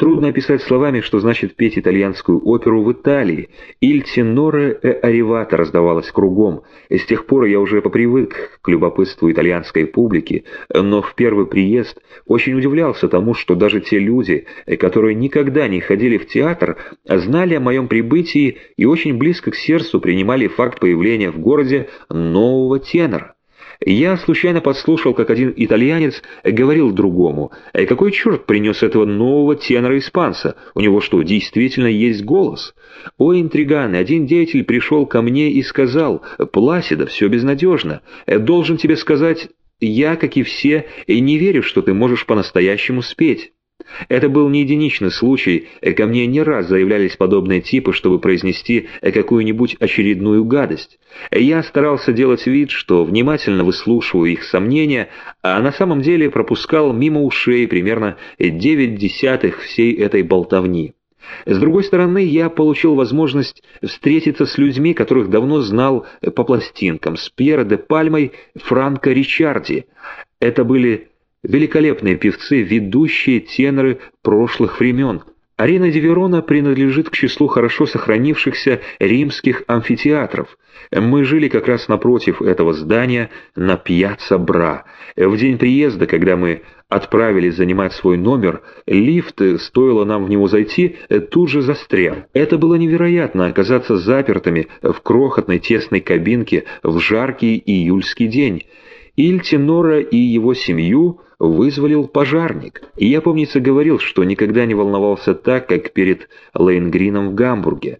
Трудно описать словами, что значит петь итальянскую оперу в Италии. «Иль теноре э аривата» раздавалось кругом. С тех пор я уже попривык к любопытству итальянской публики, но в первый приезд очень удивлялся тому, что даже те люди, которые никогда не ходили в театр, знали о моем прибытии и очень близко к сердцу принимали факт появления в городе нового тенора. Я случайно подслушал, как один итальянец говорил другому, «Э, «Какой черт принес этого нового тенора-испанца? У него что, действительно есть голос?» «О, интриганы, один деятель пришел ко мне и сказал, «Пласида, все безнадежно. Э, должен тебе сказать, я, как и все, не верю, что ты можешь по-настоящему спеть». Это был не единичный случай, ко мне не раз заявлялись подобные типы, чтобы произнести какую-нибудь очередную гадость. Я старался делать вид, что внимательно выслушиваю их сомнения, а на самом деле пропускал мимо ушей примерно девять десятых всей этой болтовни. С другой стороны, я получил возможность встретиться с людьми, которых давно знал по пластинкам, с Пьеро де Пальмой, Франко Ричарди. Это были великолепные певцы, ведущие теноры прошлых времен. Арена Диверона принадлежит к числу хорошо сохранившихся римских амфитеатров. Мы жили как раз напротив этого здания на Пьяцца Бра. В день приезда, когда мы отправились занимать свой номер, лифт, стоило нам в него зайти, тут же застрял. Это было невероятно оказаться запертыми в крохотной тесной кабинке в жаркий июльский день. Ильтинора и его семью вызволил пожарник, и я, помнится, говорил, что никогда не волновался так, как перед Лейнгрином в Гамбурге.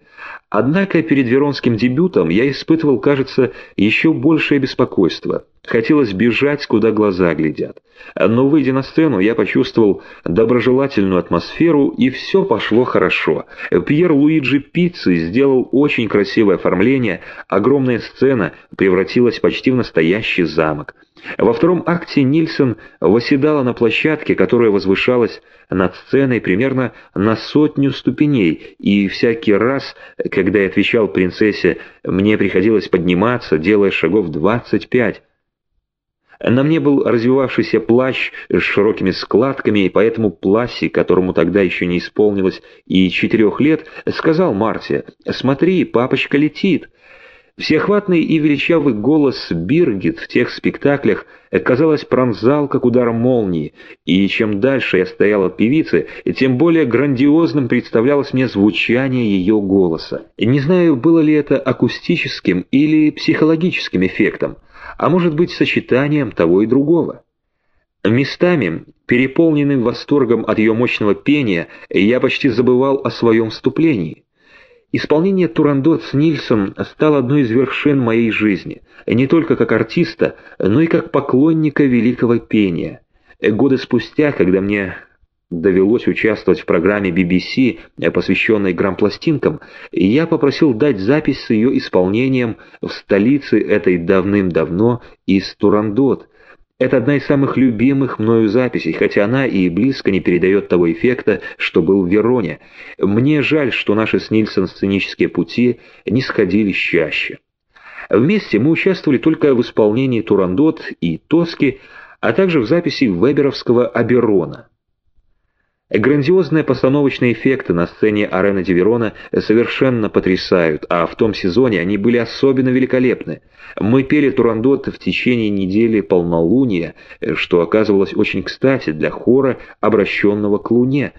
Однако перед Веронским дебютом я испытывал, кажется, еще большее беспокойство. Хотелось бежать, куда глаза глядят. Но, выйдя на сцену, я почувствовал доброжелательную атмосферу, и все пошло хорошо. Пьер Луиджи Пицци сделал очень красивое оформление, огромная сцена превратилась почти в настоящий замок. Во втором акте Нильсон восседала на площадке, которая возвышалась над сценой примерно на сотню ступеней, и всякий раз, когда я отвечал принцессе, мне приходилось подниматься, делая шагов двадцать пять. На мне был развивавшийся плащ с широкими складками, и поэтому Пласси, которому тогда еще не исполнилось и четырех лет, сказал Марте, «Смотри, папочка летит». Всеохватный и величавый голос Биргит в тех спектаклях, казалось, пронзал, как удар молнии, и чем дальше я стоял от певицы, тем более грандиозным представлялось мне звучание ее голоса. Не знаю, было ли это акустическим или психологическим эффектом, а может быть сочетанием того и другого. Местами, переполненным восторгом от ее мощного пения, я почти забывал о своем вступлении. Исполнение «Турандот» с Нильсом стало одной из вершин моей жизни, не только как артиста, но и как поклонника великого пения. Годы спустя, когда мне довелось участвовать в программе BBC, посвященной грампластинкам, я попросил дать запись с ее исполнением в столице этой давным-давно из Турандот, это одна из самых любимых мною записей, хотя она и близко не передает того эффекта, что был в Вероне. Мне жаль, что наши с Нильсон сценические пути не сходились чаще. Вместе мы участвовали только в исполнении Турандот и Тоски, а также в записи Веберовского «Аберона». Грандиозные постановочные эффекты на сцене арены Диверона совершенно потрясают, а в том сезоне они были особенно великолепны. Мы пели Турандот в течение недели полнолуния, что оказывалось очень кстати для хора, обращенного к Луне.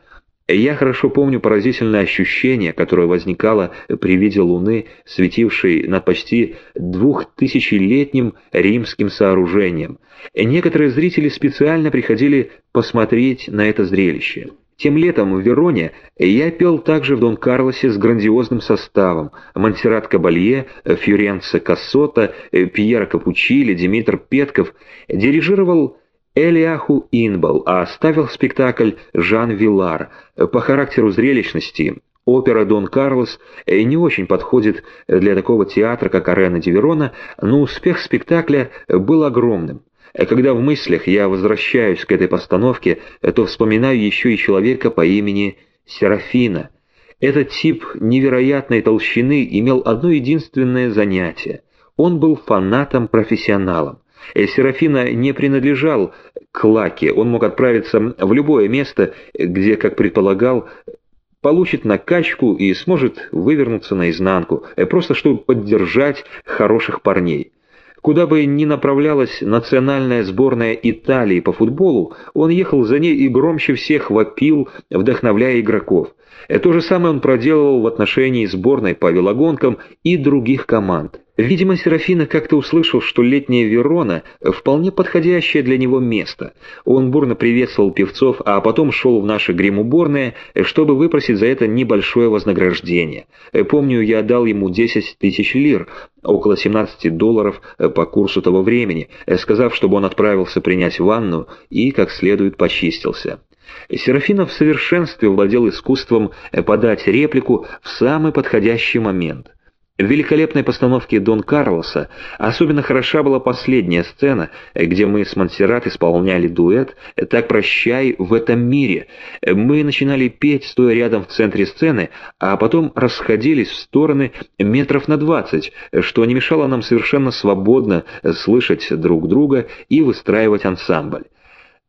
Я хорошо помню поразительное ощущение, которое возникало при виде Луны, светившей над почти двухтысячелетним римским сооружением. Некоторые зрители специально приходили посмотреть на это зрелище. Тем летом в Вероне я пел также в Дон Карлосе с грандиозным составом Монсеррат Кабалье, Фьюренце Кассота, Пьер Капучили, Димитр Петков, дирижировал Элиаху Инбал, а ставил спектакль Жан Вилар. По характеру зрелищности опера «Дон Карлос» не очень подходит для такого театра, как «Арена Диверона», но успех спектакля был огромным. Э, когда в мыслях я возвращаюсь к этой постановке, э, то вспоминаю еще и человека по имени Серафина. Этот тип невероятной толщины имел одно единственное занятие. Он был фанатом-профессионалом. Э, Серафина не принадлежал клаке. Он мог отправиться в любое место, где, как предполагал, получит накачку и сможет вывернуться наизнанку, просто чтобы поддержать хороших парней. Куда бы ни направлялась национальная сборная Италии по футболу, он ехал за ней и громче всех вопил, вдохновляя игроков. Э, то же самое он проделывал в отношении сборной по велогонкам и других команд. Видимо, Серафина как-то услышал, что летняя Верона – вполне подходящее для него место. Он бурно приветствовал певцов, а потом шел в наши гримуборные, чтобы выпросить за это небольшое вознаграждение. Помню, я дал ему 10 тысяч лир, около 17 долларов по курсу того времени, сказав, чтобы он отправился принять ванну и как следует почистился. Серафинов в совершенстве владел искусством подать реплику в самый подходящий момент – в великолепной постановке Дон Карлоса особенно хороша была последняя сцена, где мы с Монсеррат исполняли дуэт «Так прощай в этом мире». Мы начинали петь, стоя рядом в центре сцены, а потом расходились в стороны метров на двадцать, что не мешало нам совершенно свободно слышать друг друга и выстраивать ансамбль.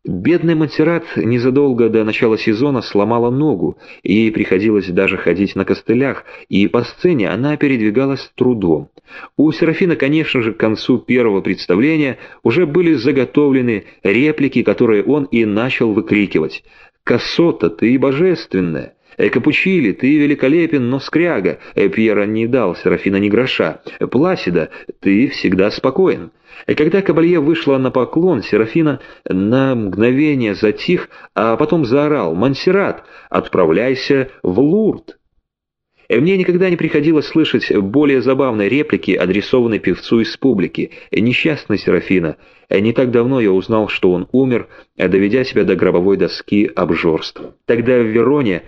Бедный Монсеррат незадолго до начала сезона сломала ногу, и ей приходилось даже ходить на костылях, и по сцене она передвигалась трудом. У Серафина, конечно же, к концу первого представления уже были заготовлены реплики, которые он и начал выкрикивать. «Кассота, ты божественная!» Э, «Капучили, ты великолепен, но скряга!» э, Пьера не дал Серафина ни гроша. «Пласида, ты всегда спокоен!» И когда Кабалье вышла на поклон, Серафина на мгновение затих, а потом заорал «Монсеррат, отправляйся в Лурд!» Мне никогда не приходилось слышать более забавной реплики, адресованной певцу из публики. Несчастный Серафина. Не так давно я узнал, что он умер, доведя себя до гробовой доски обжорства. Тогда в Вероне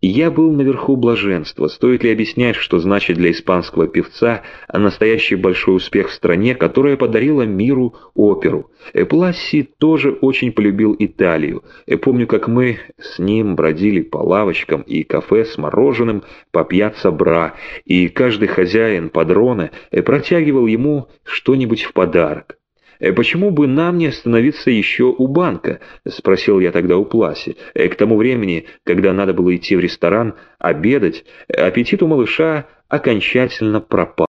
я был наверху блаженства. Стоит ли объяснять, что значит для испанского певца настоящий большой успех в стране, которая подарила миру оперу? Пласси тоже очень полюбил Италию. Помню, как мы с ним бродили по лавочкам и кафе с мороженым по пьяцца Бра, и каждый хозяин падрона протягивал ему что-нибудь в подарок. Э, «Почему бы нам не остановиться еще у банка?» — спросил я тогда у Пласи. Э, к тому времени, когда надо было идти в ресторан, обедать, аппетит у малыша окончательно пропал.